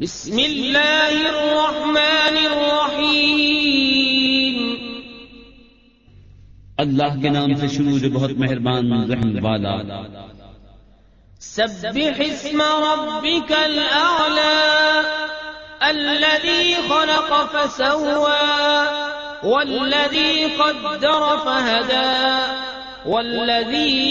بسم الله الرحمن الرحيم. اللہ کے نام سے شروع جو بہت مہربان رحم والا. سبح اسم ربك الأعلى الذي خلق فسوى والذي قدر فهدى والذي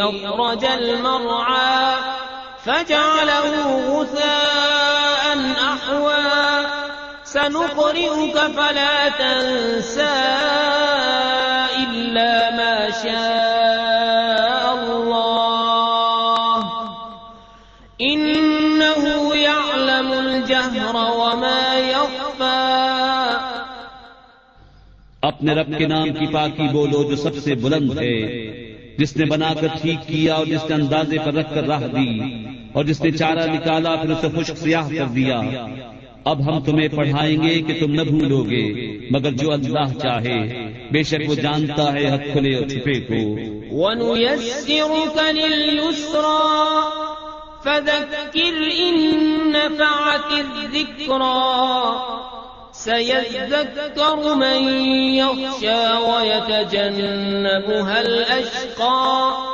أخرج المرعى فجعله غثاء أحوى. سنقرئك فلا تنسى إلا ما شاء الله. إنه يعلم الجهر وما يخفى. اپنے رب کے نام کی پاکی بولو جو سب سے بلند ہے، جس نے بنا کر ٹھیک کیا اور جس نے اندازے پر رکھ کر راہ دی۔ اور جس نے چارہ نکالا، پھر اسے خشک سیاہ کر دیا۔ اب ہم تمہیں پڑھائیں گے کہ تم نہ بھولو گے، مگر جو اللہ چاہے، بے شک وہ جانتا ہے حق کھلے اور چھپے کو۔ فذكر إن نفعت الذكرى۔ سيذكر من يخشى ويتجنبها الأشقى۔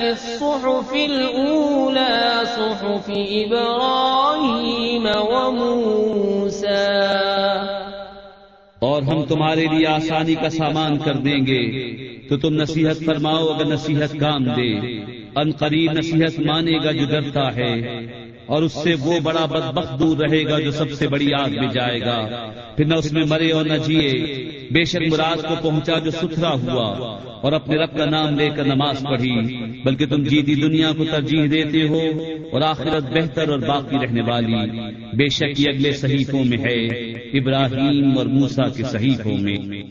هذا لفي الصحف الأولى، صحف إبراهيم وموسى. اور ہم تمہارے لیے آسانی کا سامان کر دیں گے، تو تم نصیحت فرماؤ اگر نصیحت کام دے۔ ان قریب نصیحت مانے گا جو ڈرتا ہے۔ اور اس سے وہ بڑا بدبخت دور رہے گا جو سب سے بڑی آگ میں جائے گا۔ پھر نہ اس میں مرے اور نہ جیے۔ بے شک مراد کو پہنچا جو ستھرا ہوا اور اپنے رب کا نام لے کر نماز پڑھی، بلکہ تم جیتی دنیا کو ترجیح دیتے ہو اور آخرت بہتر اور باقی رہنے والی۔ بے شک یہ اگلے صحیفوں میں ہے، ابراہیم اور موسا کے صحیفوں میں۔